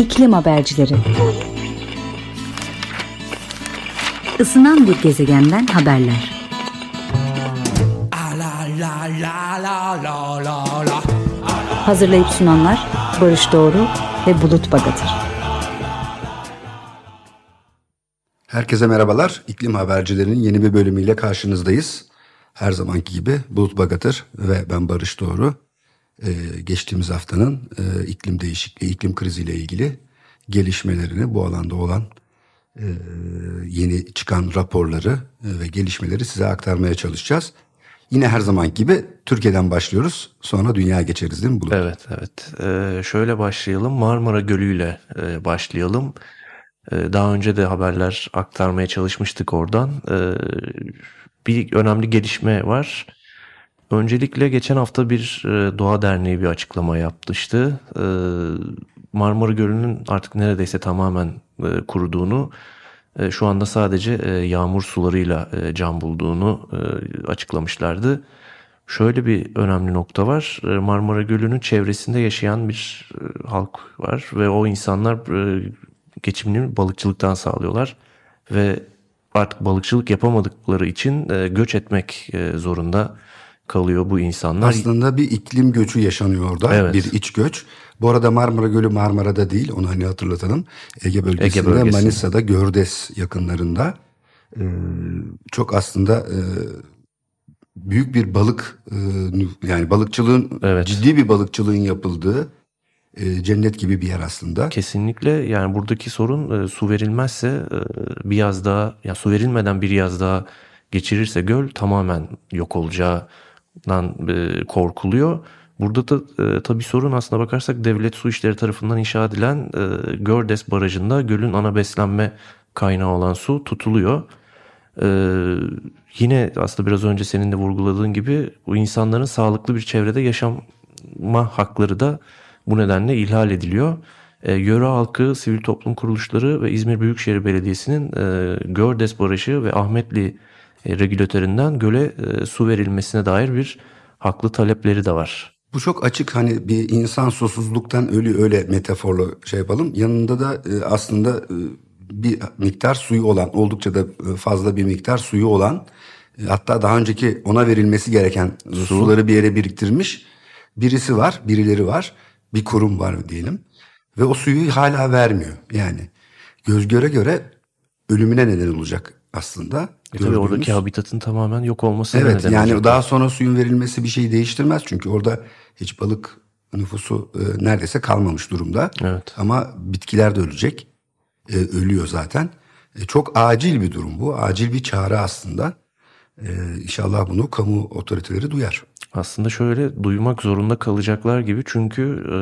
İklim Habercileri Isınan bir gezegenden haberler. Hazırlayıp sunanlar Barış Doğru ve Bulut Bagatır. Herkese merhabalar. İklim Habercilerinin yeni bir bölümüyle karşınızdayız. Her zamanki gibi Bulut Bagatır ve ben Barış Doğru. Ee, geçtiğimiz haftanın e, iklim değişikliği, iklim kriziyle ilgili gelişmelerini bu alanda olan e, yeni çıkan raporları e, ve gelişmeleri size aktarmaya çalışacağız. Yine her zaman gibi Türkiye'den başlıyoruz. Sonra dünya geçeriz değil mi Bulut? Evet, evet. Ee, şöyle başlayalım. Marmara Gölü ile e, başlayalım. Ee, daha önce de haberler aktarmaya çalışmıştık oradan. Ee, bir önemli gelişme var. Öncelikle geçen hafta bir e, Doğa Derneği bir açıklama yapmıştı. Ee, Marmara Gölü'nün artık neredeyse tamamen e, kuruduğunu, e, şu anda sadece yağmur sularıyla can bulduğunu açıklamışlardı. Şöyle bir önemli nokta var. Marmara Gölü'nün çevresinde yaşayan bir halk var ve o insanlar geçimini balıkçılıktan sağlıyorlar ve artık balıkçılık yapamadıkları için göç etmek zorunda kalıyor bu insanlar. Aslında bir iklim göçü yaşanıyor orada. Evet. Bir iç göç. Bu arada Marmara Gölü Marmara'da değil. Onu hani hatırlatalım. Ege bölgesinde, Ege bölgesinde. Manisa'da Gördes yakınlarında. Ee, çok aslında e, büyük bir balık e, yani balıkçılığın Evet. ciddi bir balıkçılığın yapıldığı e, cennet gibi bir yer aslında. Kesinlikle yani buradaki sorun e, su verilmezse e, bir yaz daha ya su verilmeden bir yaz daha geçirirse göl tamamen yok olacağından e, korkuluyor. Burada da e, tabii sorun aslına bakarsak devlet su işleri tarafından inşa edilen e, Gördes Barajı'nda gölün ana beslenme kaynağı olan su tutuluyor. Ee, yine aslında biraz önce senin de vurguladığın gibi bu insanların sağlıklı bir çevrede yaşama hakları da bu nedenle ihlal ediliyor. Ee, yöre halkı, sivil toplum kuruluşları ve İzmir Büyükşehir Belediyesi'nin e, Gördes Barajı ve Ahmetli e, regülatöründen göle e, su verilmesine dair bir haklı talepleri de var. Bu çok açık. Hani bir insan susuzluktan ölü öyle metaforla şey yapalım. Yanında da e, aslında e, bir miktar suyu olan oldukça da fazla bir miktar suyu olan e, hatta daha önceki ona verilmesi gereken suları bir yere biriktirmiş birisi var birileri var. Bir kurum var diyelim. Ve o suyu hala vermiyor. Yani göz göre göre ölümüne neden olacak aslında. E tabii oradaki habitatın tamamen yok olmasına Evet yani olacak. daha sonra suyun verilmesi bir şeyi değiştirmez. Çünkü orada hiç balık nüfusu e, neredeyse kalmamış durumda. Evet. Ama bitkiler de ölecek. E, ölüyor zaten. E, çok acil bir durum bu. Acil bir çağrı aslında. E, inşallah bunu kamu otoriteleri duyar. Aslında şöyle duymak zorunda kalacaklar gibi çünkü e,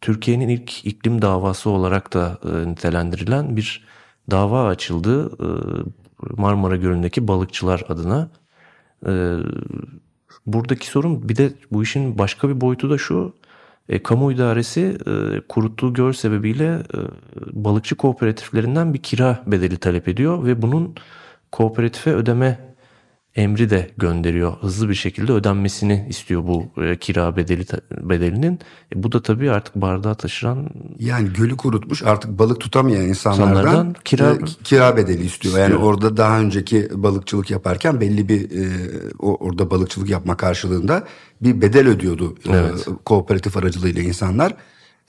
Türkiye'nin ilk iklim davası olarak da e, nitelendirilen bir dava açıldı Marmara Gölü'ndeki balıkçılar adına. Buradaki sorun bir de bu işin başka bir boyutu da şu. E, kamu idaresi e, kuruttuğu göl sebebiyle e, balıkçı kooperatiflerinden bir kira bedeli talep ediyor ve bunun kooperatife ödeme emri de gönderiyor. Hızlı bir şekilde ödenmesini istiyor bu e, kira bedeli bedelinin. E, bu da tabii artık bardağı taşıran Yani gölü kurutmuş artık balık tutamayan insanlardan, İnsanlardan kira- e, kira bedeli istiyor. Yani İstiyor. orada daha önceki balıkçılık yaparken belli bir e, orada balıkçılık yapma karşılığında bir bedel ödüyordu e, Evet. kooperatif aracılığıyla insanlar.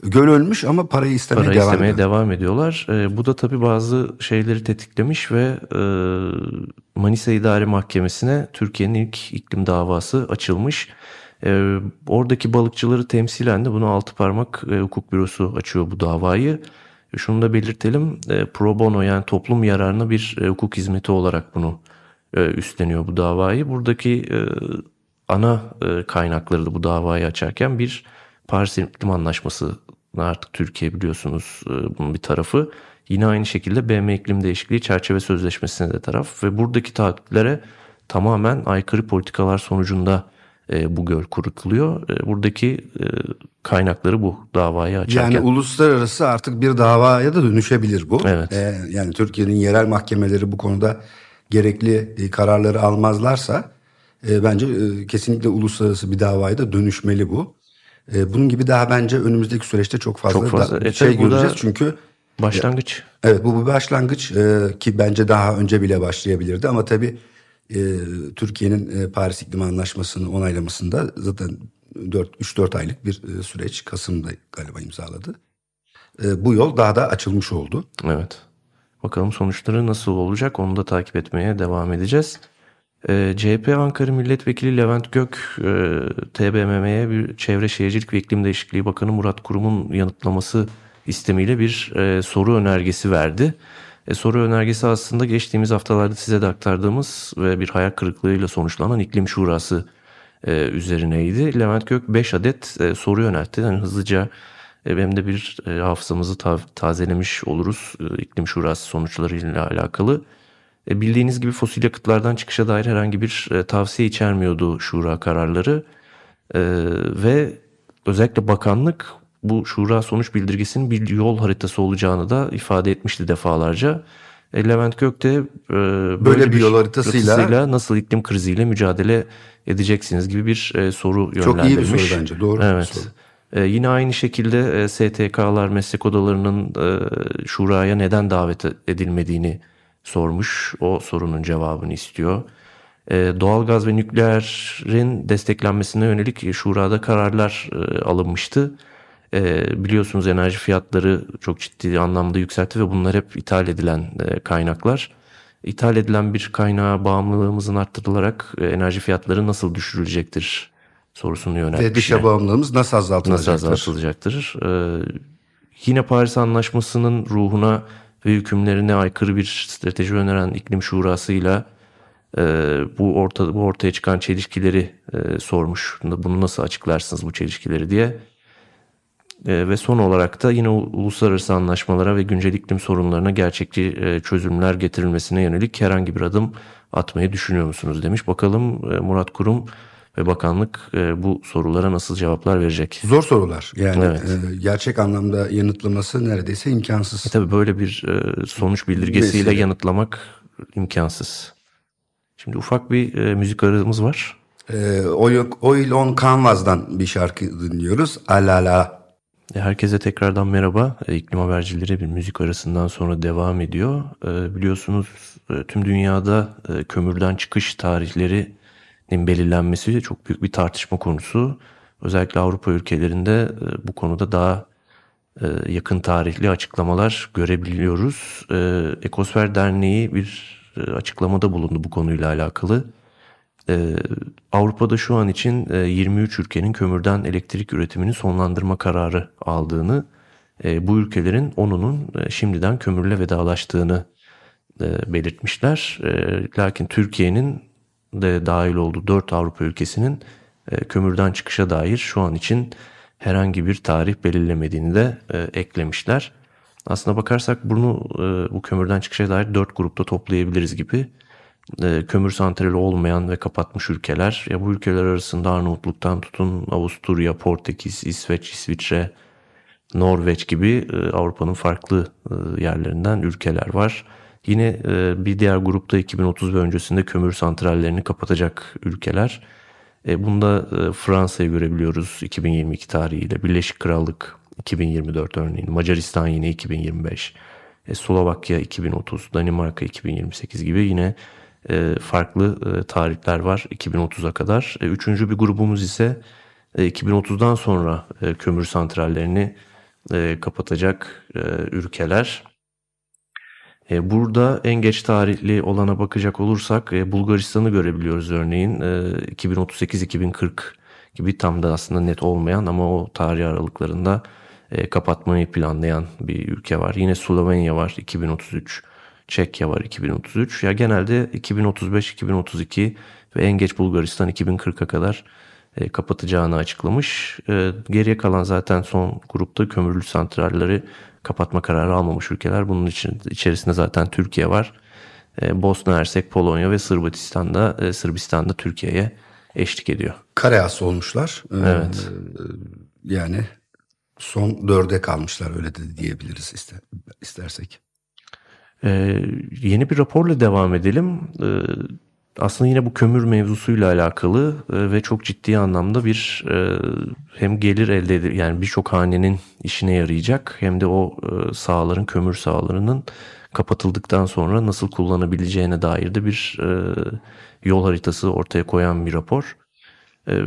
Göl ölmüş ama parayı istemeye para devam istemeye ediyor. devam ediyorlar. E, bu da tabii bazı şeyleri tetiklemiş ve e, Manisa İdare Mahkemesi'ne Türkiye'nin ilk iklim davası açılmış. E, oradaki balıkçıları temsilen de bunu altı parmak e, hukuk bürosu açıyor bu davayı. E, şunu da belirtelim e, pro bono yani toplum yararına bir e, hukuk hizmeti olarak bunu e, üstleniyor bu davayı. Buradaki e, ana e, kaynakları da bu davayı açarken bir Paris İklim Anlaşması artık Türkiye biliyorsunuz e, bunun bir tarafı. Yine aynı şekilde BM İklim Değişikliği Çerçeve Sözleşmesi'ne de taraf ve buradaki taahhütlere tamamen aykırı politikalar sonucunda e, bu göl kurutuluyor. E, buradaki e, kaynakları bu davayı açarken. Yani uluslararası artık bir davaya da dönüşebilir bu. Evet. Yani Türkiye'nin yerel mahkemeleri bu konuda gerekli e, kararları almazlarsa e, bence e, kesinlikle uluslararası bir davaya da dönüşmeli bu. E, bunun gibi daha bence önümüzdeki süreçte çok fazla, Çok fazla. da- E, şey göreceğiz. Çünkü Başlangıç. Evet bu bir başlangıç e, ki bence daha önce bile başlayabilirdi ama tabii e, Türkiye'nin e, Paris İklim Anlaşması'nı onaylamasında zaten 3-4 aylık bir e, süreç Kasım'da galiba imzaladı. E, bu yol daha da açılmış oldu. Evet. Bakalım sonuçları nasıl olacak onu da takip etmeye devam edeceğiz. Ee, CHP Ankara Milletvekili Levent Gök e, TBMM'ye bir Çevre Şehircilik ve İklim Değişikliği Bakanı Murat Kurum'un yanıtlaması istemiyle bir e, soru önergesi verdi. E, soru önergesi aslında geçtiğimiz haftalarda size de aktardığımız ve bir hayal kırıklığıyla sonuçlanan iklim şurası e, üzerineydi. Levent Gök 5 adet e, soru yöneltti. Yani hızlıca e, hem de bir e, hafızamızı ta- tazelemiş oluruz e, iklim şurası sonuçlarıyla alakalı. E, bildiğiniz gibi fosil yakıtlardan çıkışa dair herhangi bir e, tavsiye içermiyordu şura kararları. E, ve özellikle bakanlık bu şura sonuç bildirgesinin bir yol haritası olacağını da ifade etmişti defalarca. E, Levent Gök de e, böyle, bir yol haritasıyla- nasıl iklim kriziyle mücadele edeceksiniz gibi bir e, soru Çok iyi bir yönlendirmiş. soru bence doğru bir Evet. soru. Ee, yine aynı şekilde e, STK'lar, meslek odalarının e, şuraya neden davet edilmediğini sormuş. O sorunun cevabını istiyor. E, doğalgaz ve nükleerin desteklenmesine yönelik şurada kararlar e, alınmıştı. E, biliyorsunuz enerji fiyatları çok ciddi anlamda yükseltti ve bunlar hep ithal edilen e, kaynaklar. İthal edilen bir kaynağa bağımlılığımızın arttırılarak e, enerji fiyatları nasıl düşürülecektir sorusunu Ve yöneltmişler. dışa bağımlılığımız nasıl Nasıl azaltılacaktır? azaltılacaktır? Ee, yine Paris Anlaşması'nın ruhuna ve hükümlerine aykırı bir strateji öneren iklim şurasıyla e, bu orta bu ortaya çıkan çelişkileri e, sormuş. Bunu nasıl açıklarsınız bu çelişkileri diye. E, ve son olarak da yine uluslararası anlaşmalara ve güncel iklim sorunlarına gerçekçi e, çözümler getirilmesine yönelik herhangi bir adım atmayı düşünüyor musunuz demiş. Bakalım e, Murat Kurum ve bakanlık e, bu sorulara nasıl cevaplar verecek. Zor sorular. Yani Evet. e, gerçek anlamda yanıtlaması neredeyse imkansız. E tabii böyle bir e, sonuç bildirgesiyle Vesile. yanıtlamak imkansız. Şimdi ufak bir e, müzik aramız var. E, Oil, on Canvas'dan bir şarkı dinliyoruz. Alala. E, Herkese tekrardan merhaba. E, İklim habercileri bir müzik arasından sonra devam ediyor. E, Biliyorsunuz e, tüm dünyada e, kömürden çıkış tarihlerinin belirlenmesi çok büyük bir tartışma konusu. Özellikle Avrupa ülkelerinde e, bu konuda daha e, yakın tarihli açıklamalar görebiliyoruz. E, Ekosfer Derneği bir açıklamada bulundu bu konuyla alakalı. Avrupa'da şu an için e, 23 ülkenin kömürden elektrik üretimini sonlandırma kararı aldığını, bu ülkelerin 10'unun e, şimdiden kömürle vedalaştığını belirtmişler. Lakin Türkiye'nin de dahil olduğu 4 Avrupa ülkesinin e, kömürden çıkışa dair şu an için herhangi bir tarih belirlemediğini de e, eklemişler. Aslına bakarsak bunu e, bu kömürden çıkışa dair 4 grupta toplayabiliriz gibi kömür santrali olmayan ve kapatmış ülkeler. Ya bu ülkeler arasında Arnavutluk'tan tutun Avusturya, Portekiz, İsveç, İsviçre, Norveç gibi Avrupa'nın farklı yerlerinden ülkeler var. Yine e, bir diğer grupta 2030 ve öncesinde kömür santrallerini kapatacak ülkeler. E, bunda e, Fransa'yı görebiliyoruz 2022 tarihiyle. Birleşik Krallık 2024 örneğin. Macaristan yine 2025. E, Slovakya 2030, Danimarka 2028 gibi yine farklı tarihler var 2030'a kadar. Üçüncü bir grubumuz ise e, 2030'dan sonra kömür santrallerini kapatacak ülkeler. E, Burada en geç tarihli olana bakacak olursak e, Bulgaristan'ı görebiliyoruz örneğin. E, 2038-2040 gibi tam da aslında net olmayan ama o tarih aralıklarında e, kapatmayı planlayan bir ülke var. Yine Slovenya var 2033, Çekya var 2033. Ya genelde 2035-2032 ve en geç Bulgaristan 2040'a kadar e, kapatacağını açıklamış. E, geriye kalan zaten son grupta kömürlü santralleri kapatma kararı almamış ülkeler. Bunun için içerisinde zaten Türkiye var. E, Bosna Hersek, Polonya ve Sırbistan'da e, Sırbistan'da Türkiye'ye eşlik ediyor. Kareas olmuşlar. E, Evet. yani son dörde kalmışlar öyle de diyebiliriz ister, istersek. Ee, yeni bir raporla devam edelim. Ee, aslında yine bu kömür mevzusuyla alakalı e, ve çok ciddi anlamda bir e, hem gelir elde edip yani birçok hanenin işine yarayacak hem de o e, sahaların kömür sahalarının kapatıldıktan sonra nasıl kullanabileceğine dair de bir yol haritası ortaya koyan bir rapor.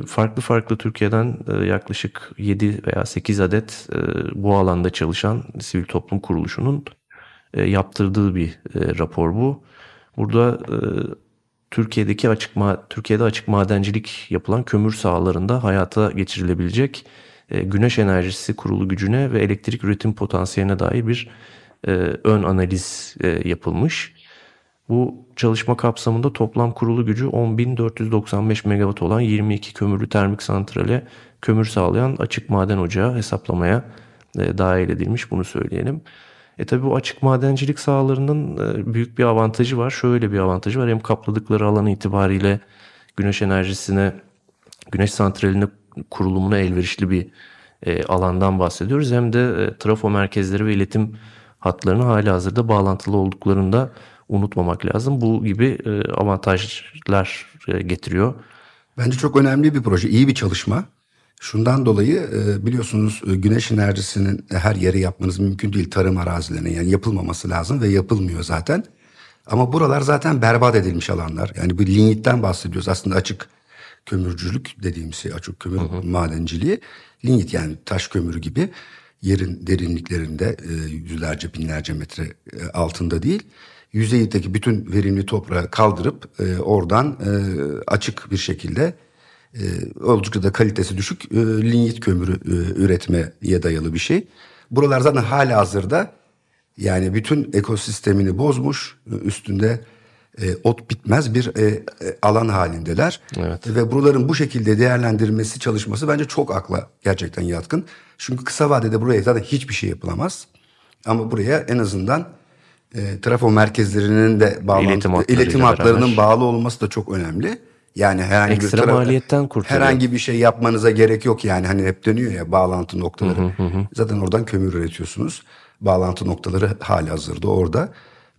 Farklı farklı Türkiye'den yaklaşık 7 veya 8 adet bu alanda çalışan sivil toplum kuruluşunun yaptırdığı bir rapor bu. Burada Türkiye'deki açık Türkiye'de açık madencilik yapılan kömür sahalarında hayata geçirilebilecek e, güneş enerjisi kurulu gücüne ve elektrik üretim potansiyeline dair bir e, ön analiz e, yapılmış. Bu çalışma kapsamında toplam kurulu gücü 10.495 megawatt olan 22 kömürlü termik santrale kömür sağlayan açık maden ocağı hesaplamaya dahil edilmiş bunu söyleyelim. E tabi bu açık madencilik sahalarının e, büyük bir avantajı var. Şöyle bir avantajı var. Hem kapladıkları alan itibariyle güneş enerjisine, güneş santraline kurulumuna elverişli bir e, alandan bahsediyoruz. Hem de e, trafo merkezleri ve iletim hatlarının hali hazırda bağlantılı olduklarını da unutmamak lazım. Bu gibi avantajlar getiriyor. Bence çok önemli bir proje, iyi bir çalışma. Şundan dolayı e, biliyorsunuz e, güneş enerjisinin her yere yapmanız mümkün değil tarım arazilerine yani yapılmaması lazım ve yapılmıyor zaten. Ama buralar zaten berbat edilmiş alanlar. Yani bir linyitten bahsediyoruz aslında açık kömürcülük dediğimiz şey açık kömür hı hı. madenciliği. Linyit yani taş kömürü gibi yerin derinliklerinde e, yüzlerce binlerce metre altında değil. Yüzeydeki bütün verimli toprağı kaldırıp oradan açık bir şekilde e, oldukça da kalitesi düşük e, linyit kömürü e, üretmeye dayalı bir şey. Buralar zaten hala hazırda yani bütün ekosistemini bozmuş üstünde e, ot bitmez bir e, e, alan halindeler. Evet. Ve buraların bu şekilde değerlendirilmesi çalışması bence çok akla gerçekten yatkın. Çünkü kısa vadede buraya zaten hiçbir şey yapılamaz. Ama buraya en azından e, trafo merkezlerinin de bağlantı, iletim, iletim hatlarının bağlı olması da çok önemli. Yani herhangi Ekstra bir tara- maliyetten kurtuluyor. Herhangi bir şey yapmanıza gerek yok yani hani hep dönüyor ya bağlantı noktaları. Hı hı hı. Zaten oradan kömür üretiyorsunuz. Bağlantı noktaları hali hazırda orada.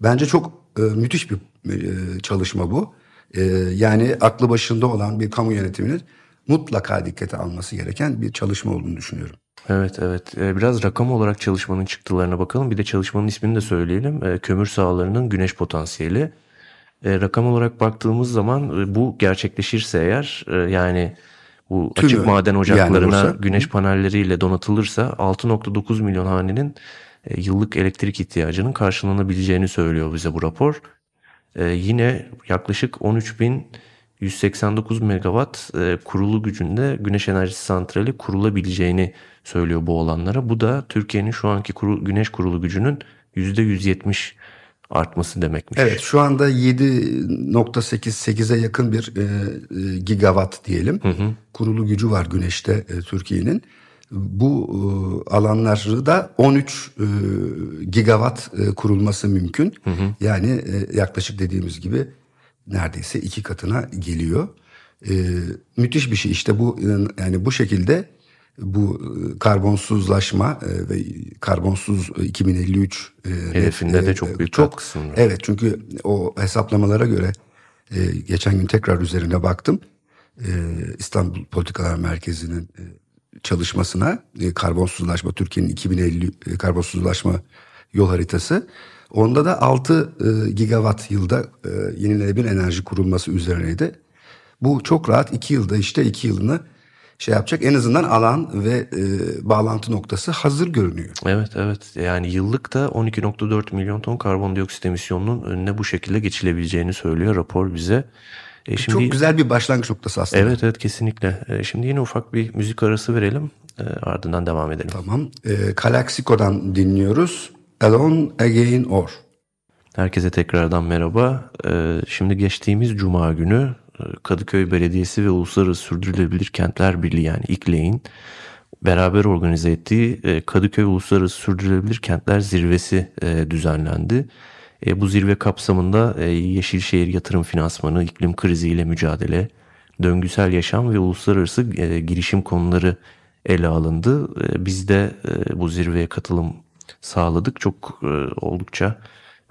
Bence çok e, müthiş bir e, çalışma bu. E, yani aklı başında olan bir kamu yönetiminin mutlaka dikkate alması gereken bir çalışma olduğunu düşünüyorum. Evet evet e, biraz rakam olarak çalışmanın çıktılarına bakalım bir de çalışmanın ismini de söyleyelim e, kömür sahalarının güneş potansiyeli e, rakam olarak baktığımız zaman e, bu gerçekleşirse eğer e, yani bu Tümü, açık maden ocaklarına yani güneş panelleriyle donatılırsa 6.9 milyon hanenin e, yıllık elektrik ihtiyacının karşılanabileceğini söylüyor bize bu rapor. E, yine yaklaşık 13.189 megawatt e, kurulu gücünde güneş enerjisi santrali kurulabileceğini söylüyor bu olanlara. Bu da Türkiye'nin şu anki kuru, güneş kurulu gücünün %170 artması demekmiş. Evet şu anda 7.8-8'e yakın bir e, e, gigawatt diyelim. Hı hı. Kurulu gücü var güneşte e, Türkiye'nin. Bu e, alanları da 13 e, gigawatt e, kurulması mümkün. Hı hı. Yani e, yaklaşık dediğimiz gibi neredeyse iki katına geliyor. E, müthiş bir şey işte bu yani bu şekilde bu e, karbonsuzlaşma e, ve karbonsuz 2053 e, hedefinde de çok büyük çok, kısmı. Evet çünkü o hesaplamalara göre geçen gün tekrar üzerine baktım. İstanbul Politikalar Merkezi'nin çalışmasına karbonsuzlaşma Türkiye'nin 2050 karbonsuzlaşma yol haritası. Onda da 6 gigawatt yılda yenilenebilir enerji kurulması üzerineydi. Bu çok rahat 2 yılda işte 2 yılını şey yapacak. En azından alan ve e, bağlantı noktası hazır görünüyor. Evet evet yani yıllık da 12.4 milyon ton karbondioksit emisyonunun önüne bu şekilde geçilebileceğini söylüyor rapor bize. E şimdi, Çok güzel bir başlangıç noktası aslında. Evet evet kesinlikle. E, şimdi yine ufak bir müzik arası verelim e, ardından devam edelim. Tamam. E, Kalaksiko'dan dinliyoruz. Alone Again Or. Herkese tekrardan merhaba. E, şimdi geçtiğimiz cuma günü Kadıköy Belediyesi ve Uluslararası Sürdürülebilir Kentler Birliği yani İKLE'in beraber organize ettiği e, Kadıköy Uluslararası Sürdürülebilir Kentler Zirvesi e, düzenlendi. E, bu zirve kapsamında Yeşilşehir yatırım finansmanı, iklim kriziyle mücadele, döngüsel yaşam ve uluslararası girişim konuları ele alındı. Biz de bu zirveye katılım sağladık. Çok oldukça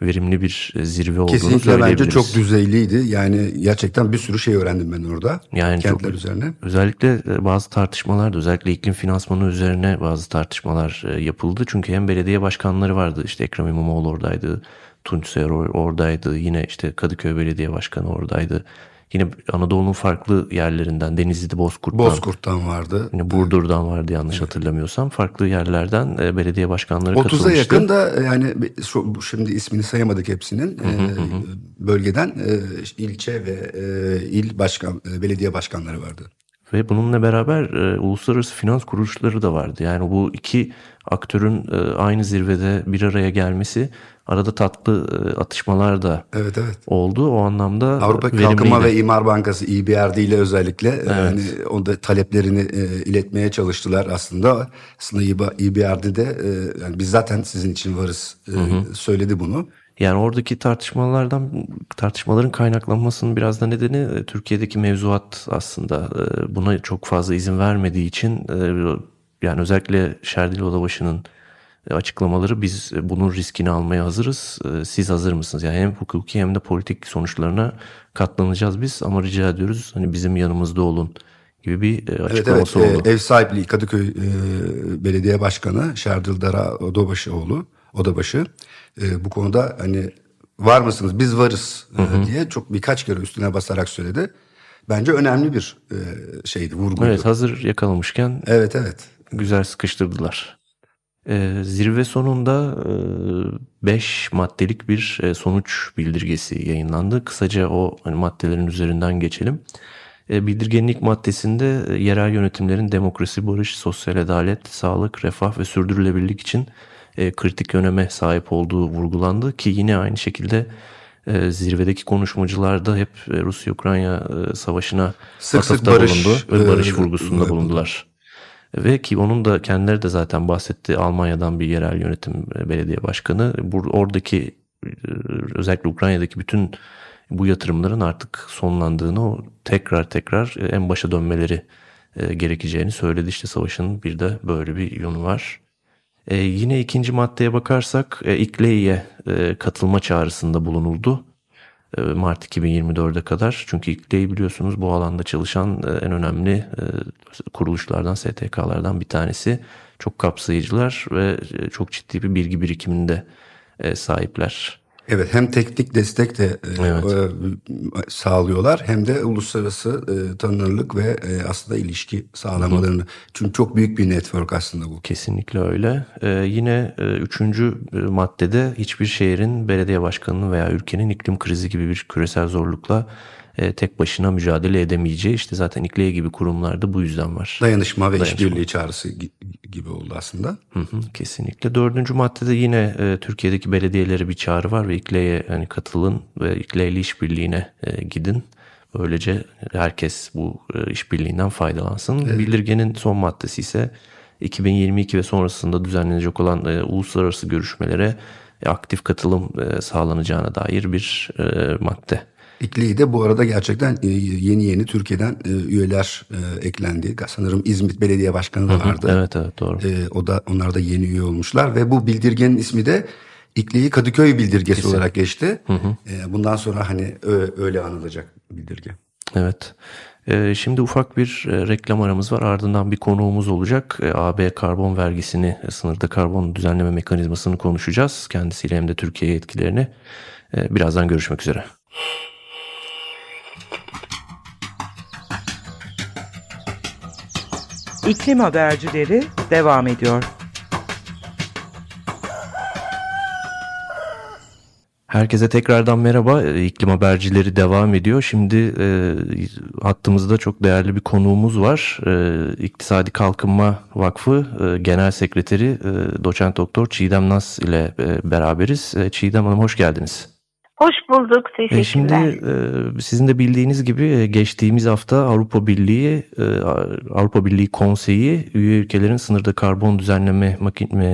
verimli bir zirve olduğunu Kesinlikle söyleyebiliriz. bence çok düzeyliydi. Yani gerçekten bir sürü şey öğrendim ben orada. Yani kentler çok, üzerine. Özellikle e, bazı tartışmalar da özellikle iklim finansmanı üzerine bazı tartışmalar e, yapıldı. Çünkü hem belediye başkanları vardı işte Ekrem İmamoğlu oradaydı, Tunç Soyer oradaydı, yine işte Kadıköy Belediye Başkanı oradaydı. Yine Anadolu'nun farklı yerlerinden Denizli'de Bozkurt'tan. Bozkurt'tan vardı. Yine Burdur'dan vardı yanlış evet. hatırlamıyorsam. Farklı yerlerden e, belediye başkanları 30'a katılmıştı. 30'a yakın da yani şimdi ismini sayamadık hepsinin. Hı hı hı. Bölgeden ilçe ve il başkan belediye başkanları vardı. Ve bununla beraber e, uluslararası finans kuruluşları da vardı. Yani bu iki aktörün e, aynı zirvede bir araya gelmesi arada tatlı e, atışmalar da evet, evet. oldu. O anlamda Avrupa Kalkınma ve İmar Bankası EBRD ile özellikle evet. yani onda taleplerini e, iletmeye çalıştılar aslında. Aslında EBRD'de e, yani biz zaten sizin için varız e, hı hı. söyledi bunu. Yani oradaki tartışmalardan tartışmaların kaynaklanmasının biraz da nedeni e, Türkiye'deki mevzuat aslında e, buna çok fazla izin vermediği için e, yani özellikle Şerdil Odabaşı'nın açıklamaları biz bunun riskini almaya hazırız. Siz hazır mısınız? Yani hem hukuki hem de politik sonuçlarına katlanacağız biz ama rica ediyoruz hani bizim yanımızda olun gibi bir açıklaması evet, evet. oldu. Ev sahipliği Kadıköy e, Belediye Başkanı Şerdil Dara Odabaşıoğlu Odabaşı e, bu konuda hani var mısınız biz varız e, hı hı. diye çok birkaç kere üstüne basarak söyledi. De önemli bir e, şeydi vurguydu. Evet hazır yakalamışken evet evet güzel sıkıştırdılar. E, zirve sonunda 5 e, maddelik bir e, sonuç bildirgesi yayınlandı. Kısaca o hani maddelerin üzerinden geçelim. E, bildirgenin ilk maddesinde e, yerel yönetimlerin demokrasi, barış, sosyal adalet, sağlık, refah ve sürdürülebilirlik için e, kritik öneme sahip olduğu vurgulandı ki yine aynı şekilde e, zirvedeki konuşmacılar da hep Rusya-Ukrayna e, savaşına sık sık barış, bulundu ve barış vurgusunda bulundular. Ve ki onun da kendileri de zaten bahsetti Almanya'dan bir yerel yönetim e, belediye başkanı. Bu, oradaki e, özellikle Ukrayna'daki bütün bu yatırımların artık sonlandığını tekrar tekrar e, en başa dönmeleri gerekeceğini söyledi. İşte savaşın bir de böyle bir yönü var. E, yine ikinci maddeye bakarsak e, İKLE'ye e, katılma çağrısında bulunuldu. E, Mart 2024'e kadar. Çünkü İKLE'yi biliyorsunuz bu alanda çalışan e, en önemli e, kuruluşlardan, STK'lardan bir tanesi. Çok kapsayıcılar ve çok ciddi bir bilgi birikiminde sahipler. Evet hem teknik destek de e, evet. e, sağlıyorlar hem de uluslararası e, tanınırlık ve e, aslında ilişki sağlamalarını. Hı. Çünkü çok büyük bir network aslında bu. Kesinlikle öyle. E, yine e, üçüncü e, maddede hiçbir şehrin belediye başkanının veya ülkenin iklim krizi gibi bir küresel zorlukla e, tek başına mücadele edemeyeceği işte zaten İKLE gibi kurumlarda bu yüzden var. Dayanışma ve işbirliği çağrısı gibi oldu aslında. Hı hı, kesinlikle. Dördüncü maddede yine e, Türkiye'deki belediyelere bir çağrı var ve İKLE'ye hani katılın ve İKLE ile işbirliğine e, gidin. Böylece herkes bu e, işbirliğinden faydalansın. Evet. Bildirgenin son maddesi ise 2022 ve sonrasında düzenlenecek olan e, uluslararası görüşmelere aktif katılım e, sağlanacağına dair bir e, madde. İkli'yi de bu arada gerçekten e, yeni yeni Türkiye'den e, üyeler e, eklendi. Sanırım İzmit Belediye Başkanı da vardı. evet evet doğru. O da onlar da yeni üye olmuşlar ve bu bildirgenin ismi de İkli'yi Kadıköy bildirgesi Kesin. olarak geçti. Hı hı. Bundan sonra hani öyle anılacak bildirge. Evet. Şimdi ufak bir reklam aramız var. Ardından bir konuğumuz olacak. AB karbon vergisini, sınırda karbon düzenleme mekanizmasını konuşacağız. Kendisiyle hem de Türkiye'ye etkilerini. Birazdan görüşmek üzere. İklim habercileri devam ediyor. Herkese tekrardan merhaba. İklim habercileri devam ediyor. Şimdi e, hattımızda çok değerli bir konuğumuz var. E, İktisadi Kalkınma Vakfı e, Genel Sekreteri e, Doçent Doktor Çiğdem Nas ile e, beraberiz. E, Çiğdem Hanım hoş geldiniz. Hoş bulduk. Teşekkürler. E şimdi e, sizin de bildiğiniz gibi e, geçtiğimiz hafta Avrupa Birliği e, Avrupa Birliği Konseyi üye ülkelerin sınırda karbon düzenleme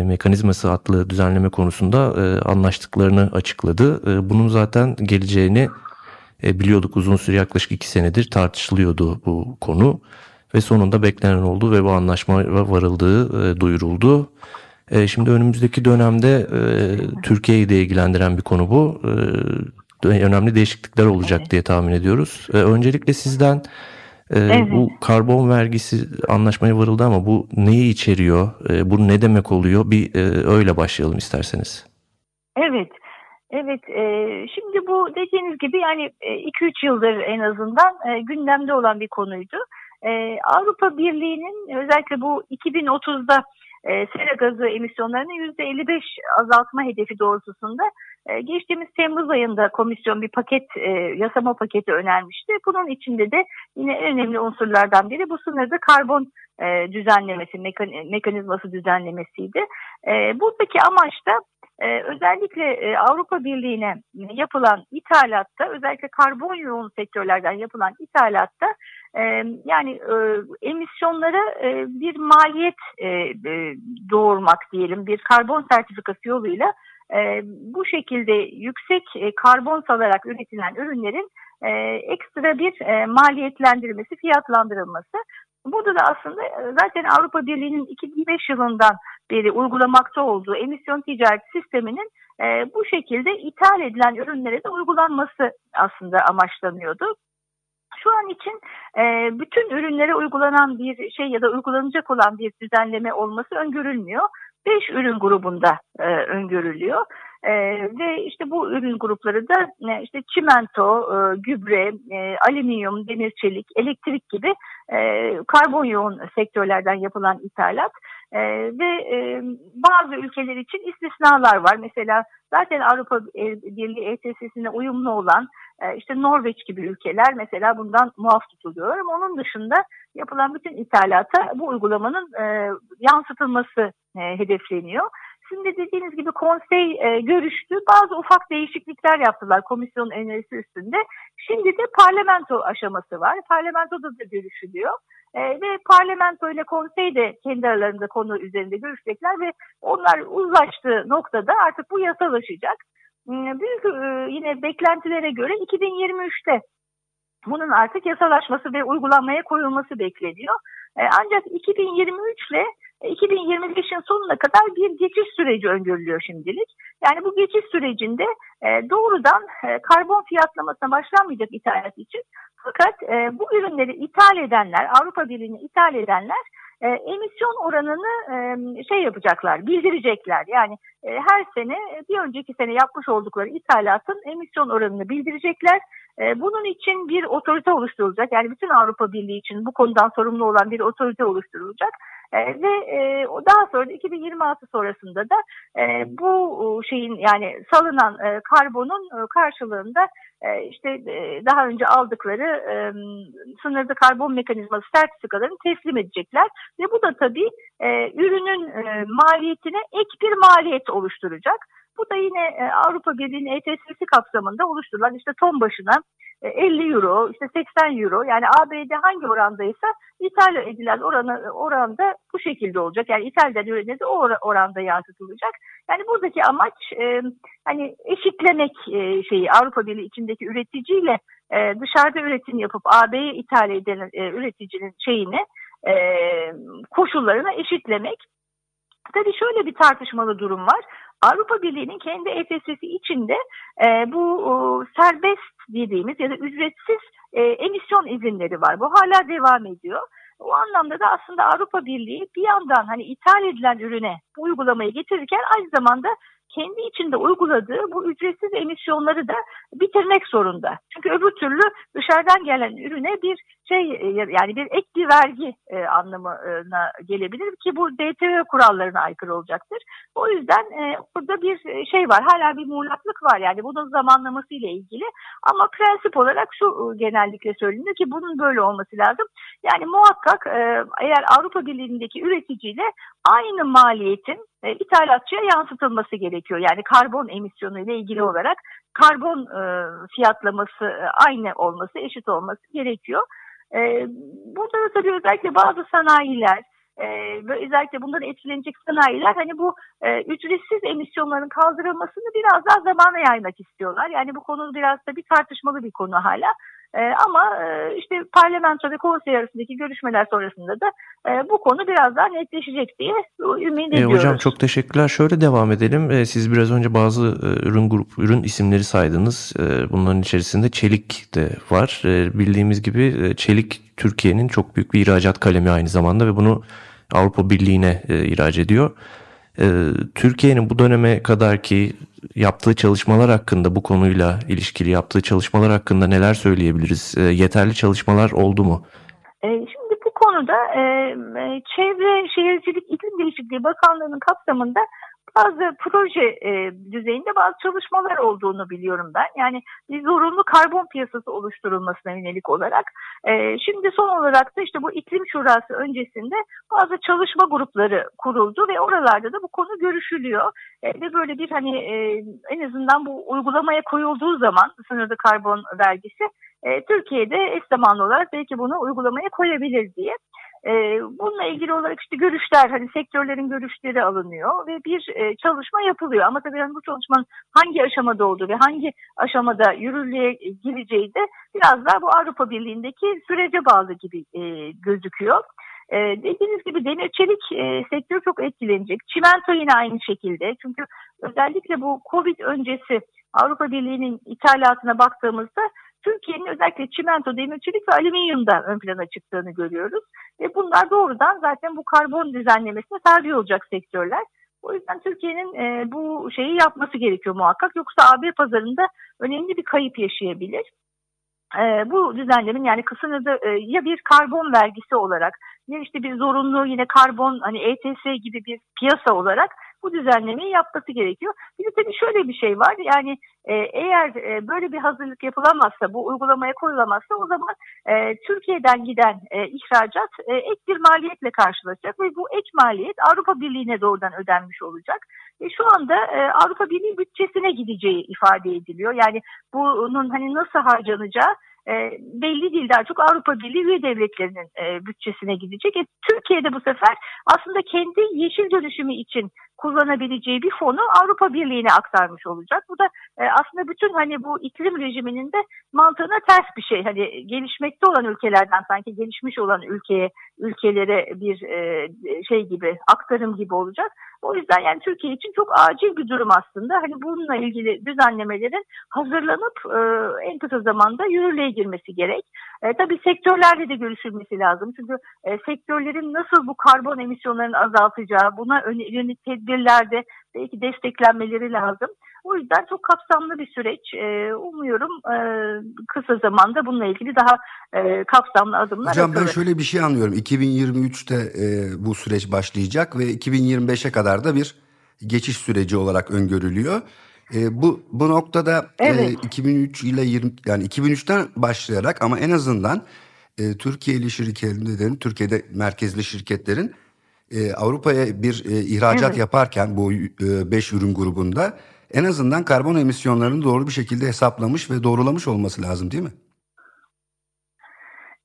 mekanizması adlı düzenleme konusunda e, anlaştıklarını açıkladı. E, bunun zaten geleceğini e, biliyorduk uzun süre yaklaşık iki senedir tartışılıyordu bu konu ve sonunda beklenen oldu ve bu anlaşma varıldığı e, duyuruldu. E, şimdi önümüzdeki dönemde e, Türkiye'yi de ilgilendiren bir konu bu. E, önemli değişiklikler olacak evet. diye tahmin ediyoruz. E, öncelikle sizden e, evet. bu karbon vergisi anlaşmaya varıldı ama bu neyi içeriyor? E, bu ne demek oluyor? Bir e, öyle başlayalım isterseniz. Evet. Evet, e, şimdi bu dediğiniz gibi yani 2-3 e, yıldır en azından e, gündemde olan bir konuydu. E, Avrupa Birliği'nin özellikle bu 2030'da e, sera gazı emisyonlarını %55 azaltma hedefi doğrultusunda e, geçtiğimiz Temmuz ayında komisyon bir paket, e, yasama paketi önermişti. Bunun içinde de yine en önemli unsurlardan biri bu sınırda karbon e, düzenlemesi, mekan mekanizması düzenlemesiydi. E, buradaki amaç da e, özellikle e, Avrupa Birliği'ne yapılan ithalatta, özellikle karbon yoğun sektörlerden yapılan ithalatta yani emisyonlara bir maliyet doğurmak diyelim, bir karbon sertifikası yoluyla bu şekilde yüksek karbon salarak üretilen ürünlerin ekstra bir maliyetlendirilmesi, fiyatlandırılması. Burada da aslında zaten Avrupa Birliği'nin 2005 yılından beri uygulamakta olduğu emisyon ticaret sisteminin bu şekilde ithal edilen ürünlere de uygulanması aslında amaçlanıyordu. Şu an için e, bütün ürünlere uygulanan bir şey ya da uygulanacak olan bir düzenleme olması öngörülmüyor. 5 ürün grubunda e, öngörülüyor. E, ve işte bu ürün grupları da e, işte çimento, e, gübre, e, alüminyum, demir çelik, elektrik gibi e, karbon yoğun sektörlerden yapılan ithalat. E, ve e, bazı ülkeler için istisnalar var. Mesela zaten Avrupa Birliği ETS'sine uyumlu olan e, işte Norveç gibi ülkeler mesela bundan muaf tutuluyor. Ama onun dışında yapılan bütün ithalata bu uygulamanın e, yansıtılması e, hedefleniyor. Şimdi dediğiniz gibi konsey e, görüştü. Bazı ufak değişiklikler yaptılar komisyonun önerisi üstünde. Şimdi de parlamento aşaması var. Parlamentoda da görüşülüyor. E, ve parlamento ile konsey de kendi aralarında konu üzerinde görüşecekler ve onlar uzlaştığı noktada artık bu yasalaşacak. E, büyük e, yine beklentilere göre 2023'te bunun artık yasalaşması ve uygulanmaya koyulması bekleniyor. E, ancak 2023 ile 2025'in sonuna kadar bir geçiş süreci öngörülüyor şimdilik. Yani bu geçiş sürecinde e, doğrudan e, karbon fiyatlamasına başlanmayacak ithalat için fakat e, bu ürünleri ithal edenler, Avrupa Birliği'ne ithal edenler emisyon oranını şey yapacaklar, bildirecekler. Yani her sene bir önceki sene yapmış oldukları ithalatın emisyon oranını bildirecekler. E, bunun için bir otorite oluşturulacak. Yani bütün Avrupa Birliği için bu konudan sorumlu olan bir otorite oluşturulacak. E, ve e, daha sonra da 2026 sonrasında da bu şeyin yani salınan karbonun karşılığında işte daha önce aldıkları sınırda karbon mekanizması sertifikalarını teslim edecekler ve bu da tabii ürünün maliyetine ek bir maliyet oluşturacak. Bu da yine e, Avrupa Birliği'nin ETS'si kapsamında oluşturulan işte ton başına 50 e, euro, işte 80 euro yani ABD hangi orandaysa ithal edilen oranı, oranda bu şekilde olacak. Yani edilen ürüne de o oranda yansıtılacak. Yani buradaki amaç e, hani eşitlemek e, şeyi Avrupa Birliği içindeki üreticiyle e, dışarıda üretim yapıp AB'ye ithal eden e, üreticinin şeyini e, koşullarına eşitlemek. Tabii şöyle bir tartışmalı durum var. Avrupa Birliği'nin kendi ETS'si içinde e, bu e, serbest dediğimiz ya da ücretsiz e, emisyon izinleri var. Bu hala devam ediyor. O anlamda da aslında Avrupa Birliği bir yandan hani ithal edilen ürüne bu uygulamayı getirirken aynı zamanda kendi içinde uyguladığı bu ücretsiz emisyonları da bitirmek zorunda. Çünkü öbür türlü dışarıdan gelen ürüne bir şey e, yani bir ek bir vergi e, anlamına gelebilir ki bu DTV kurallarına aykırı olacaktır. O yüzden e, burada bir şey var hala bir muğlaklık var yani bunun zamanlaması ile ilgili ama prensip olarak şu genellikle söyleniyor ki bunun böyle olması lazım. Yani muhakkak eğer Avrupa Birliği'ndeki üreticiyle aynı maliyetin e, ithalatçıya yansıtılması gerekiyor. Yani karbon emisyonu ile ilgili olarak karbon e, fiyatlaması e, aynı olması, eşit olması gerekiyor. E, burada da tabii özellikle bazı sanayiler e, ve özellikle bunların etkilenecek sanayiler hani bu e, ücretsiz emisyonların kaldırılmasını biraz daha zamana yaymak istiyorlar. Yani bu konu biraz da bir tartışmalı bir konu hala. E, ama e, işte parlamento ve konsey arasındaki görüşmeler sonrasında da e, bu konu biraz daha netleşecek diye ümit ediyoruz. E, hocam çok teşekkürler. Şöyle devam edelim. E, siz biraz önce bazı e, ürün grup, ürün isimleri saydınız. E, bunların içerisinde çelik de var. E, bildiğimiz gibi e, çelik Türkiye'nin çok büyük bir ihracat kalemi aynı zamanda ve bunu Avrupa Birliği'ne e, ihraç ediyor. E, Türkiye'nin bu döneme kadar ki yaptığı çalışmalar hakkında bu konuyla ilişkili yaptığı çalışmalar hakkında neler söyleyebiliriz? E, yeterli çalışmalar oldu mu? E, şimdi bu konuda e, e Çevre Şehircilik İklim Değişikliği Bakanlığı'nın kapsamında bazı proje e, düzeyinde bazı çalışmalar olduğunu biliyorum ben. Yani bir zorunlu karbon piyasası oluşturulmasına yönelik olarak. E, şimdi son olarak da işte bu iklim şurası öncesinde bazı çalışma grupları kuruldu ve oralarda da bu konu görüşülüyor. E, ve böyle bir hani e, en azından bu uygulamaya koyulduğu zaman sınırlı karbon vergisi e, Türkiye'de eş zamanlı olarak belki bunu uygulamaya koyabilir diye. E, bununla ilgili olarak işte görüşler, hani sektörlerin görüşleri alınıyor ve bir e, çalışma yapılıyor. Ama tabii bu çalışmanın hangi aşamada olduğu ve hangi aşamada yürürlüğe gireceği de biraz daha bu Avrupa Birliği'ndeki sürece bağlı gibi e, gözüküyor. E, dediğiniz gibi demir çelik e, sektörü çok etkilenecek. Çimento yine aynı şekilde. Çünkü özellikle bu Covid öncesi Avrupa Birliği'nin ithalatına baktığımızda Türkiye'nin özellikle çimento, demirçilik ve alüminyumda ön plana çıktığını görüyoruz. Ve bunlar doğrudan zaten bu karbon düzenlemesine tabi olacak sektörler. O yüzden Türkiye'nin e, bu şeyi yapması gerekiyor muhakkak. Yoksa AB pazarında önemli bir kayıp yaşayabilir. E, bu düzenlemin yani kısımda e, ya bir karbon vergisi olarak ya işte bir zorunlu yine karbon hani ETS gibi bir piyasa olarak bu düzenlemeyi yapması gerekiyor. Bir de tabii şöyle bir şey var yani e, eğer e, böyle bir hazırlık yapılamazsa bu uygulamaya koyulamazsa o zaman e, Türkiye'den giden e, ihracat e, ek bir maliyetle karşılaşacak ve bu ek maliyet Avrupa Birliği'ne doğrudan ödenmiş olacak. E, şu anda e, Avrupa Birliği bütçesine gideceği ifade ediliyor. Yani bunun hani nasıl harcanacağı e, belli değil daha çok Avrupa Birliği üye devletlerinin e, bütçesine gidecek. E, Türkiye'de bu sefer aslında kendi yeşil dönüşümü için kullanabileceği bir fonu Avrupa Birliği'ne aktarmış olacak. Bu da e, aslında bütün hani bu iklim rejiminin de mantığına ters bir şey. Hani gelişmekte olan ülkelerden sanki gelişmiş olan ülkeye ülkelere bir e, şey gibi aktarım gibi olacak. O yüzden yani Türkiye için çok acil bir durum aslında. Hani bununla ilgili düzenlemelerin hazırlanıp e, en kısa zamanda yürürlüğe girmesi gerek. E, tabii sektörlerle de görüşülmesi lazım. Çünkü e, sektörlerin nasıl bu karbon emisyonlarını azaltacağı, buna yönelik tedbirlerde belki desteklenmeleri lazım. O yüzden çok kapsamlı bir süreç. E, umuyorum e, kısa zamanda bununla ilgili daha e, kapsamlı adımlar Hocam atılır. ben şöyle bir şey anlıyorum. 2023'te e, bu süreç başlayacak ve 2025'e kadar da bir geçiş süreci olarak öngörülüyor. E, bu bu noktada evet. e, 2003 ile 20 yani 2003'ten başlayarak ama en azından e, Türkiye'li şirketlerin, Türkiye'de merkezli şirketlerin e, Avrupa'ya bir e, ihracat evet. yaparken bu 5 e, ürün grubunda en azından karbon emisyonlarını doğru bir şekilde hesaplamış ve doğrulamış olması lazım değil mi?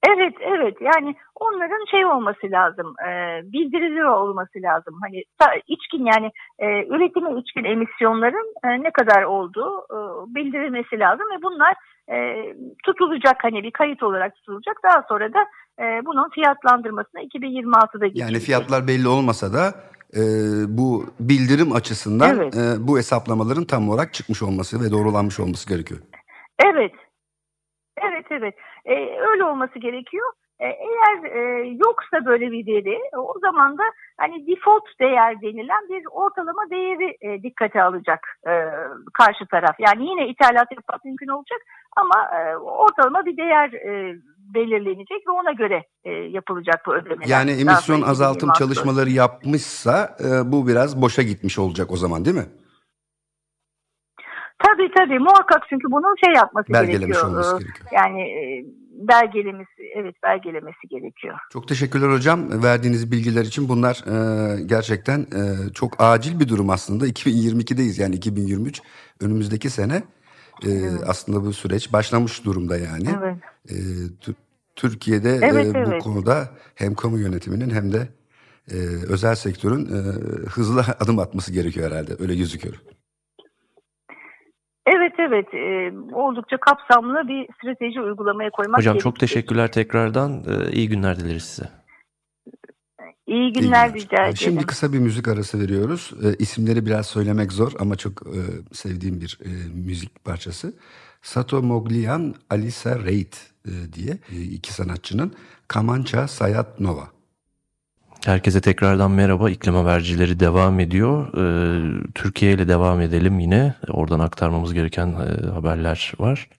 Evet, evet. Yani onların şey olması lazım, e, bildirili olması lazım. Hani içkin yani e, üretime içkin emisyonların e, ne kadar olduğu e, bildirilmesi lazım ve bunlar e, tutulacak hani bir kayıt olarak tutulacak. Daha sonra da e, bunun fiyatlandırmasına 2026'da gidecek. Yani fiyatlar belli olmasa da e, bu bildirim açısından evet. e, bu hesaplamaların tam olarak çıkmış olması ve doğrulanmış olması gerekiyor. Evet. Evet evet. E, öyle olması gerekiyor. E, eğer e, yoksa böyle bir veri o zaman da hani default değer denilen bir ortalama değeri e, dikkate alacak e, karşı taraf. Yani yine ithalat yapmak mümkün olacak ama e, ortalama bir değer e, belirlenecek ve ona göre e, yapılacak bu ödemeler. Yani emisyon azaltım çalışmaları yapmışsa e, bu biraz boşa gitmiş olacak o zaman değil mi? Tabii tabii muhakkak çünkü bunun şey yapması gerekiyor. olması gerekiyor. Yani e, belgelemesi evet belgelemesi gerekiyor. Çok teşekkürler hocam verdiğiniz bilgiler için. Bunlar e, gerçekten e, çok acil bir durum aslında. 2022'deyiz yani 2023 önümüzdeki sene. E, evet. Aslında bu süreç başlamış durumda yani. Evet. E, Türkiye'de evet, e, bu evet. konuda hem kamu yönetiminin hem de e, özel sektörün e, hızlı adım atması gerekiyor herhalde. Öyle gözüküyor. Evet Evet e, oldukça kapsamlı bir strateji uygulamaya koymak Hocam çok teşekkürler tekrardan. Ee, iyi günler dileriz size. İyi İyi günler rica ederim. Şimdi kısa bir müzik arası veriyoruz. E, isimleri biraz söylemek zor ama çok e, sevdiğim bir e, müzik parçası. Sato Moglian, Alisa Reid e, diye e, iki sanatçının Kamança Sayat Nova. Herkese tekrardan merhaba. İklim habercileri devam ediyor. Ee, Türkiye ile devam edelim yine. Oradan aktarmamız gereken e, haberler var.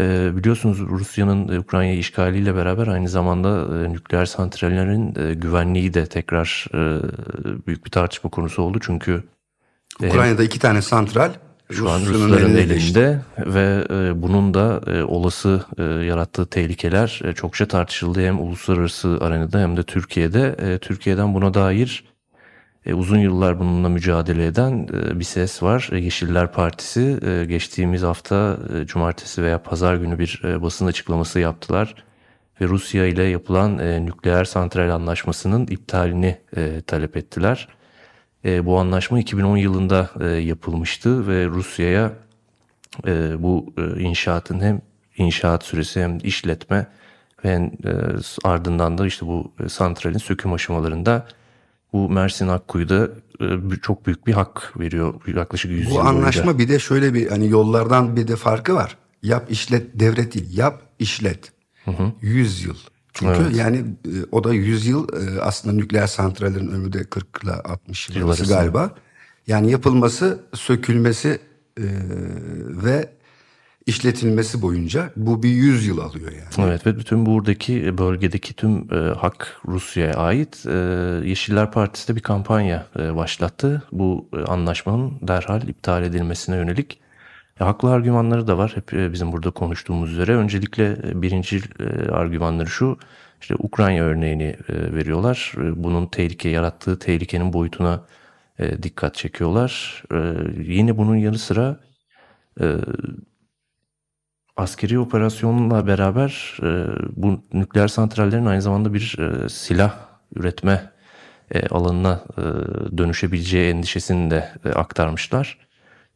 Ee, biliyorsunuz Rusya'nın e, Ukrayna işgaliyle beraber aynı zamanda e, nükleer santrallerin e, güvenliği de tekrar e, büyük bir tartışma konusu oldu. Çünkü e, Ukrayna'da iki tane santral şu an Rusların elinde ve e, bunun da e, olası e, yarattığı tehlikeler e, çokça tartışıldı hem uluslararası arenada hem de Türkiye'de. E, Türkiye'den buna dair e, uzun yıllar bununla mücadele eden e, bir ses var. E, Yeşiller Partisi e, geçtiğimiz hafta e, cumartesi veya pazar günü bir e, basın açıklaması yaptılar ve Rusya ile yapılan e, nükleer santral anlaşmasının iptalini e, talep ettiler. E, bu anlaşma 2010 yılında e, yapılmıştı ve Rusya'ya e, bu e, inşaatın hem inşaat süresi hem işletme ve e, ardından da işte bu e, santralin söküm aşamalarında bu Mersin Akkuyu'da e, çok büyük bir hak veriyor yaklaşık 100 yıl Bu boyunca. anlaşma bir de şöyle bir hani yollardan bir de farkı var. Yap işlet devret değil. Yap işlet. 100 yıl. Çünkü Evet. yani e, o da 100 yıl e, aslında nükleer santrallerin ömrü de 40 ile 60 yıl arası galiba. Yani yapılması, sökülmesi e, ve işletilmesi boyunca bu bir 100 yıl alıyor yani. Evet ve bütün buradaki bölgedeki tüm e, hak Rusya'ya ait. E, Yeşiller Partisi de bir kampanya e, başlattı. Bu e, anlaşmanın derhal iptal edilmesine yönelik. E, haklı argümanları da var. Hep e, bizim burada konuştuğumuz üzere. Öncelikle e, birinci e, argümanları şu. İşte Ukrayna örneğini veriyorlar. Bunun tehlike yarattığı tehlikenin boyutuna dikkat çekiyorlar. Yine bunun yanı sıra askeri operasyonla beraber bu nükleer santrallerin aynı zamanda bir silah üretme alanına dönüşebileceği endişesini de aktarmışlar.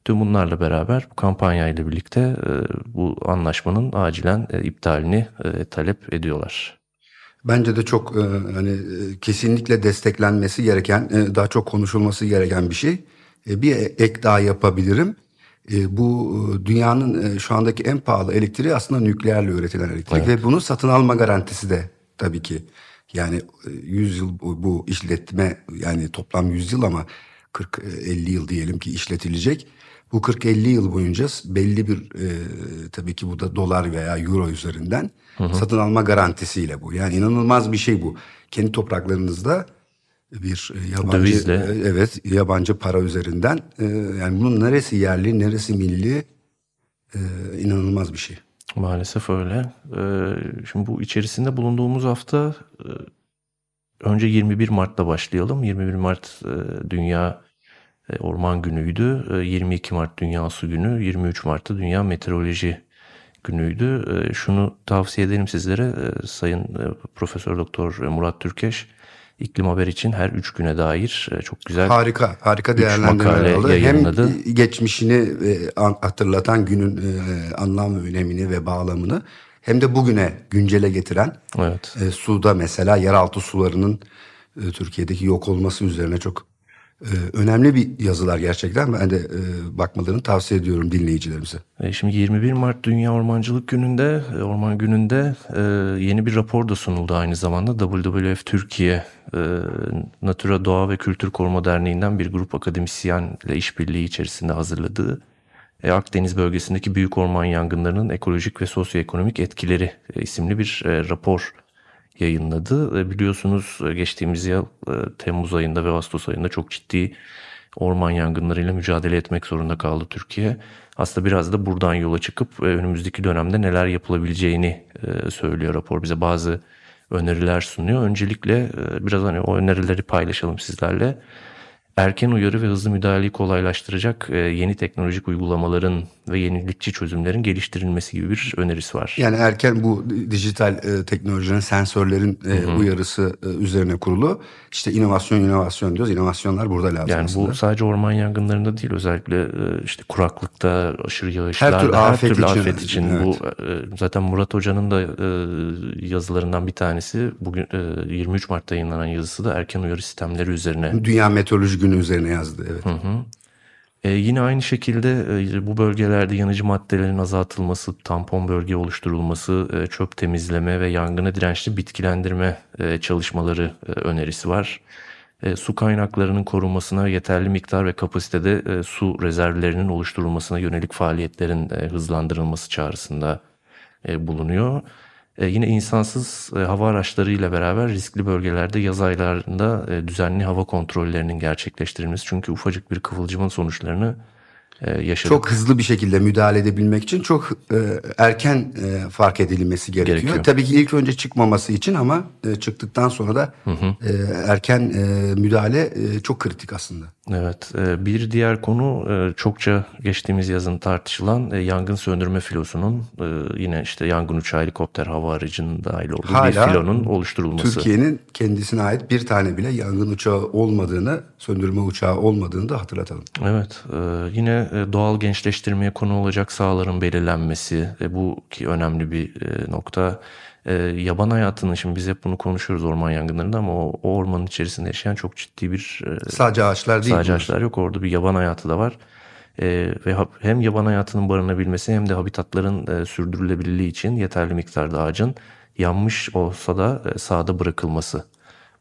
Tüm bunlarla beraber bu kampanyayla birlikte e, bu anlaşmanın acilen e, iptalini e, talep ediyorlar. Bence de çok e, hani kesinlikle desteklenmesi gereken, e, daha çok konuşulması gereken bir şey. E, bir ek daha yapabilirim. E, bu dünyanın e, şu andaki en pahalı elektriği aslında nükleerle üretilen elektrik ve bunun satın alma garantisi de tabii ki. Yani e, 100 yıl bu işletme yani toplam 100 yıl ama 40-50 yıl diyelim ki işletilecek. Bu 40-50 yıl boyunca belli bir e, tabii ki bu da dolar veya euro üzerinden satın alma garantisiyle bu. Yani inanılmaz bir şey bu. Kendi topraklarınızda bir e, yabancı Dövizle. e, evet yabancı para üzerinden e, yani bunun neresi yerli neresi milli e, inanılmaz bir şey. Maalesef öyle. Ee, şimdi bu içerisinde bulunduğumuz hafta e, önce 21 Mart'ta başlayalım. 21 Mart e, Dünya Orman Günü'ydü. E, 22 Mart Dünya Su Günü. 23 Mart'ta Dünya Meteoroloji Günü'ydü. E, Şunu tavsiye ederim sizlere. e, Sayın e, Profesör Doktor Murat Türkeş iklim haber için her 3 güne dair e, çok güzel Harika, harika Üç değerlendirmeler makale aldı. Hem yayınladı. geçmişini e, an- hatırlatan günün e, anlam ve önemini ve bağlamını hem de bugüne güncele getiren evet. e, suda mesela yeraltı sularının e, Türkiye'deki yok olması üzerine çok e, önemli bir yazılar gerçekten. Ben de e, bakmalarını tavsiye ediyorum dinleyicilerimize. E, Şimdi 21 Mart Dünya Ormancılık Günü'nde, e, Orman Günü'nde e, yeni bir rapor da sunuldu aynı zamanda. WWF Türkiye, e, Natura Doğa ve Kültür Koruma Derneği'nden bir grup akademisyenle işbirliği içerisinde hazırladığı e, Akdeniz bölgesindeki büyük orman yangınlarının ekolojik ve sosyoekonomik etkileri e, isimli bir e, rapor yayınladı. Biliyorsunuz e, geçtiğimiz yıl e, Temmuz ayında ve Ağustos ayında çok ciddi orman yangınlarıyla mücadele etmek zorunda kaldı Türkiye. Aslında biraz da buradan yola çıkıp e, önümüzdeki dönemde neler yapılabileceğini söylüyor rapor. Bize bazı öneriler sunuyor. Öncelikle biraz hani o önerileri paylaşalım sizlerle. Erken uyarı ve hızlı müdahaleyi kolaylaştıracak yeni teknolojik uygulamaların ve yenilikçi çözümlerin geliştirilmesi gibi bir önerisi var. Yani erken bu dijital e, teknolojinin, sensörlerin e, uyarısı e, üzerine kurulu. İşte inovasyon, inovasyon diyoruz. İnovasyonlar burada lazım Yani aslında. bu sadece orman yangınlarında değil özellikle e, işte kuraklıkta, aşırı yağışlarda, Her tür afet için, afet için. evet. Bu e, zaten Murat Hoca'nın da e, yazılarından bir tanesi bugün e, 23 Mart'ta yayınlanan yazısı da erken uyarı sistemleri üzerine Dünya Meteoroloji Günü üzerine yazdı. Evet. E, yine aynı şekilde e, bu bölgelerde yanıcı maddelerin azaltılması, tampon bölge oluşturulması, e, çöp temizleme ve yangına dirençli bitkilendirme e, çalışmaları e, önerisi var. E, su kaynaklarının korunmasına yeterli miktar ve kapasitede e, su rezervlerinin oluşturulmasına yönelik faaliyetlerin e, hızlandırılması çağrısında e, bulunuyor. E, yine insansız e, hava araçlarıyla beraber riskli bölgelerde yaz aylarında e, düzenli hava kontrollerinin gerçekleştirilmesi. Çünkü ufacık bir kıvılcımın sonuçlarını yaşadık. Çok hızlı bir şekilde müdahale edebilmek için çok erken fark edilmesi gerekiyor. Gerekiyor. Tabii ki ilk önce çıkmaması için ama çıktıktan sonra da e, erken e, müdahale çok kritik aslında. Evet, e, bir diğer konu e, çokça geçtiğimiz yazın tartışılan e, yangın söndürme filosunun yine işte yangın uçağı, helikopter, hava aracının dahil olduğu bir Hala filonun oluşturulması. Türkiye'nin kendisine ait bir tane bile yangın uçağı olmadığını, söndürme uçağı olmadığını da hatırlatalım. Evet, yine doğal gençleştirmeye konu olacak sahaların belirlenmesi, bu ki önemli bir nokta. E, yaban hayatının, şimdi biz hep bunu konuşuyoruz orman yangınlarında ama o, o ormanın içerisinde yaşayan çok ciddi bir e, Sadece ağaçlar değil. Sadece ağaçlar yok orada bir yaban hayatı da var. Ee, ve hem yaban hayatının barınabilmesi hem de habitatların e, sürdürülebilirliği için yeterli miktarda ağacın yanmış olsa da e, sahada bırakılması.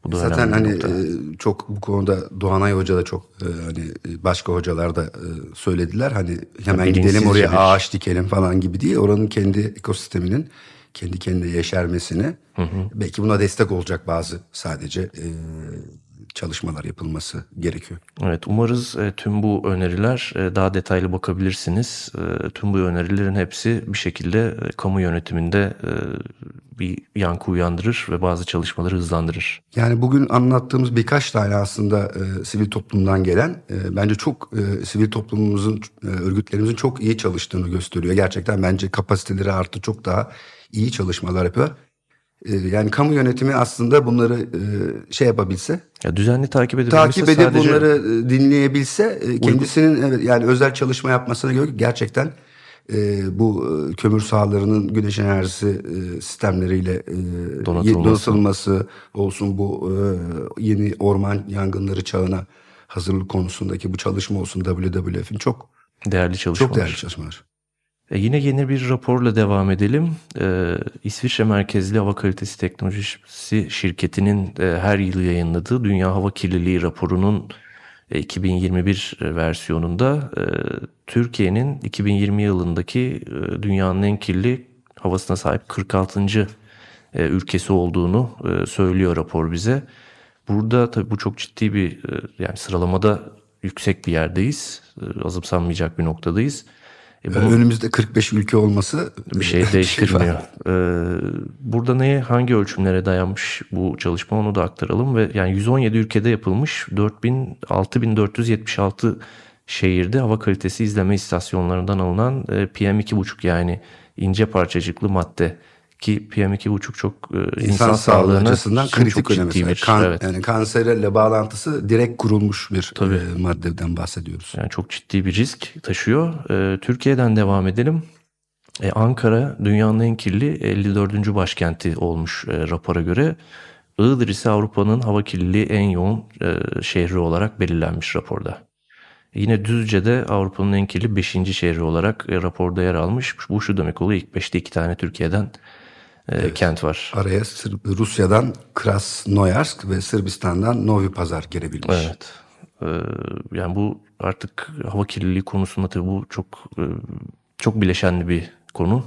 Bu da Zaten hani nokta. e, çok bu konuda Doğanay Hoca da çok e, hani e, başka hocalar da e, söylediler. Hani hemen gidelim bilinçsizce oraya bir- ağaç dikelim falan gibi değil. Oranın kendi ekosisteminin kendi kendine yeşermesini belki buna destek olacak bazı sadece e, çalışmalar yapılması gerekiyor. Evet umarız e, tüm bu öneriler e, daha detaylı bakabilirsiniz. E, tüm bu önerilerin hepsi bir şekilde e, kamu yönetiminde e, bir yankı uyandırır ve bazı çalışmaları hızlandırır. Yani bugün anlattığımız birkaç tane aslında e, sivil toplumdan gelen e, bence çok e, sivil toplumumuzun e, örgütlerimizin çok iyi çalıştığını gösteriyor. Gerçekten bence kapasiteleri arttı çok daha iyi çalışmalar yapıyor. E, yani kamu yönetimi aslında bunları e, şey yapabilse, Ya düzenli takip edebilirse takip edip sadece bunları e, dinleyebilse e, kendisinin evet, yani özel çalışma yapmasına göre gerçekten e, bu kömür sahalarının güneş enerjisi e, sistemleriyle e, Donatılması. donatılması olsun bu e, yeni orman yangınları çağına hazırlık konusundaki bu çalışma olsun WWF'in çok değerli çalışmalar. çok değerli çalışmalar. E, yine yeni bir raporla devam edelim. E, İsviçre merkezli hava kalitesi teknolojisi şirketinin e, her yıl yayınladığı Dünya Hava Kirliliği raporunun e, 2021 versiyonunda Türkiye'nin 2020 yılındaki dünyanın en kirli havasına sahip 46. e, ülkesi olduğunu söylüyor rapor bize. Burada tabii bu çok ciddi bir yani sıralamada yüksek bir yerdeyiz. Azımsanmayacak bir noktadayız. E, bunun- Önümüzde 45 ülke olması bir şey değiştirmiyor. Ee, burada neye hangi ölçümlere dayanmış bu çalışma onu da aktaralım ve yani 117 ülkede yapılmış 4000 6476 şehirde hava kalitesi izleme istasyonlarından alınan e, PM2,5 yani ince parçacıklı madde ki PM2,5 çok e, insan, insan sağlığı açısından kritik sahip. bir Kan, evet. Yani kanserle bağlantısı direkt kurulmuş bir Tabii. e, maddeden bahsediyoruz. Yani çok ciddi bir risk taşıyor. Ee, Türkiye'den devam edelim. Ee, Ankara dünyanın en kirli 54. başkenti olmuş e, rapora göre. Iğdır ise Avrupa'nın hava kirliliği en yoğun e, şehri olarak belirlenmiş raporda. Yine Düzce'de Avrupa'nın en kirli 5. şehri olarak e, raporda yer almış. Bu şu demek oluyor ilk 5'te 2 tane Türkiye'den e, kent var. Araya Sır- Rusya'dan Krasnoyarsk ve Sırbistan'dan Novi Pazar girebilmiş. Evet. Ee, yani bu artık hava kirliliği konusunda tabii bu çok e, çok bileşenli bir konu.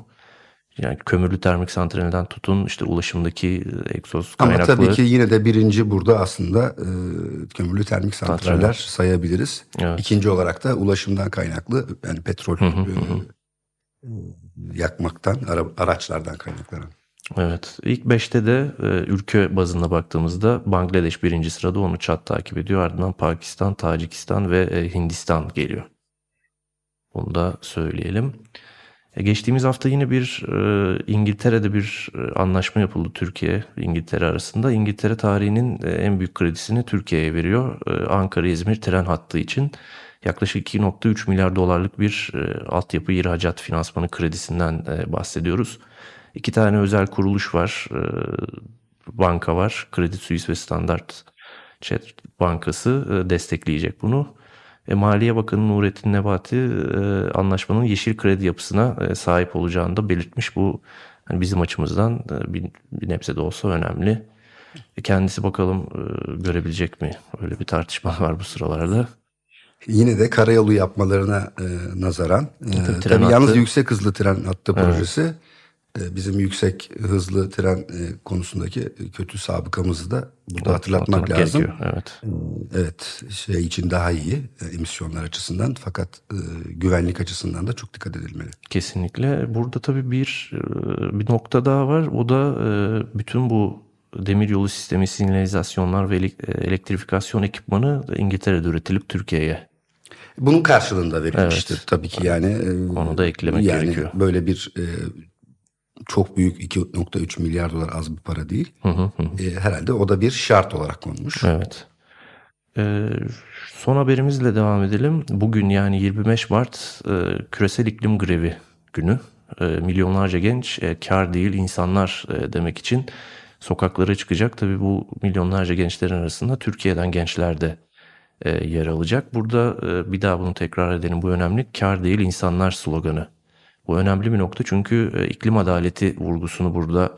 Yani kömürlü termik santralinden tutun işte ulaşımdaki e, egzoz Ama kaynaklı. tabii ki yine de birinci burada aslında e, kömürlü termik santraller Santraller. sayabiliriz. Evet. İkinci olarak da ulaşımdan kaynaklı yani petrol e, yakmaktan, ara- araçlardan kaynaklanan. Evet. İlk 5'te de e, ülke bazında baktığımızda Bangladeş birinci sırada onu Çat takip ediyor. Ardından Pakistan, Tacikistan ve e, Hindistan geliyor. Onu da söyleyelim. E, geçtiğimiz hafta yine bir e, İngiltere'de bir e, anlaşma yapıldı Türkiye İngiltere arasında. İngiltere tarihinin e, en büyük kredisini Türkiye'ye veriyor. E, Ankara-İzmir tren hattı için yaklaşık 2.3 milyar dolarlık bir e, altyapı ihracat finansmanı kredisinden e, bahsediyoruz. İki tane özel kuruluş var. E, banka var. Credit Suisse ve Standard Chartered Bankası e, destekleyecek bunu. E, Maliye Bakanı Nurettin Nebati e, anlaşmanın yeşil kredi yapısına e, sahip olacağını da belirtmiş. Bu hani bizim açımızdan e, bir, bir nebze de olsa önemli. E, kendisi bakalım e, görebilecek mi? Öyle bir tartışma var bu sıralarda. Yine de karayolu yapmalarına e, nazaran. E, Tabii tabii yalnız yüksek hızlı tren hattı Evet. projesi e, bizim yüksek hızlı tren e, konusundaki kötü sabıkamızı da burada hatırlatmak Hatırlamak lazım. gerekiyor, Evet. Evet şey için daha iyi e, emisyonlar açısından fakat e, güvenlik açısından da çok dikkat edilmeli. Kesinlikle. Burada tabii bir e, bir nokta daha var. O da e, bütün bu demiryolu sistemi, sinyalizasyonlar ve ele- e, elektrifikasyon ekipmanı İngiltere'de üretilip Türkiye'ye Bunun karşılığında verilmiştir Evet. tabii ki yani. e, Onu da eklemek yani gerekiyor. Böyle bir e, çok büyük 2.3 milyar dolar az bir para değil. Hı hı hı. E, herhalde o da bir şart olarak konmuş. Evet. Ee, son haberimizle devam edelim. Bugün yani 25 Mart e, küresel iklim grevi günü. E, milyonlarca genç e, kar değil insanlar e, demek için sokaklara çıkacak. Tabii bu milyonlarca gençlerin arasında Türkiye'den gençler de e, yer alacak. Burada e, bir daha bunu tekrar edelim. Bu önemli. Kar değil insanlar sloganı. Bu önemli bir nokta çünkü e, iklim adaleti vurgusunu burada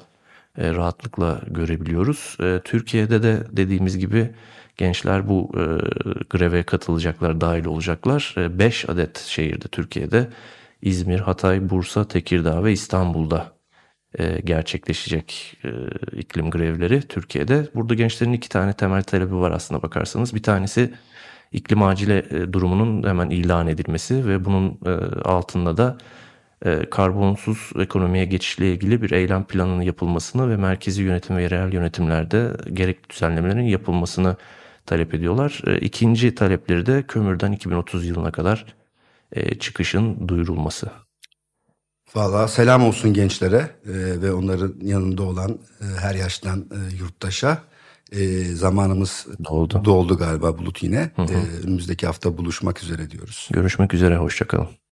e, rahatlıkla görebiliyoruz. E, Türkiye'de de dediğimiz gibi gençler bu greve katılacaklar, dahil olacaklar. 5 adet şehirde Türkiye'de İzmir, Hatay, Bursa, Tekirdağ ve İstanbul'da gerçekleşecek iklim grevleri Türkiye'de. Burada gençlerin iki tane temel talebi var aslında bakarsanız. Bir tanesi iklim acile durumunun hemen ilan edilmesi ve bunun altında da e, karbonsuz ekonomiye geçişle ilgili bir eylem planının yapılmasını ve merkezi yönetim ve yerel yönetimlerde gerekli düzenlemelerin yapılmasını talep ediyorlar. E, İkinci talepleri de kömürden 2030 yılına kadar e, çıkışın duyurulması. Valla selam olsun gençlere e, ve onların yanında olan e, her yaştan e, yurttaşa. E, zamanımız Doldu. doldu galiba Bulut yine. E, önümüzdeki hafta buluşmak üzere diyoruz. Görüşmek üzere, hoşçakalın.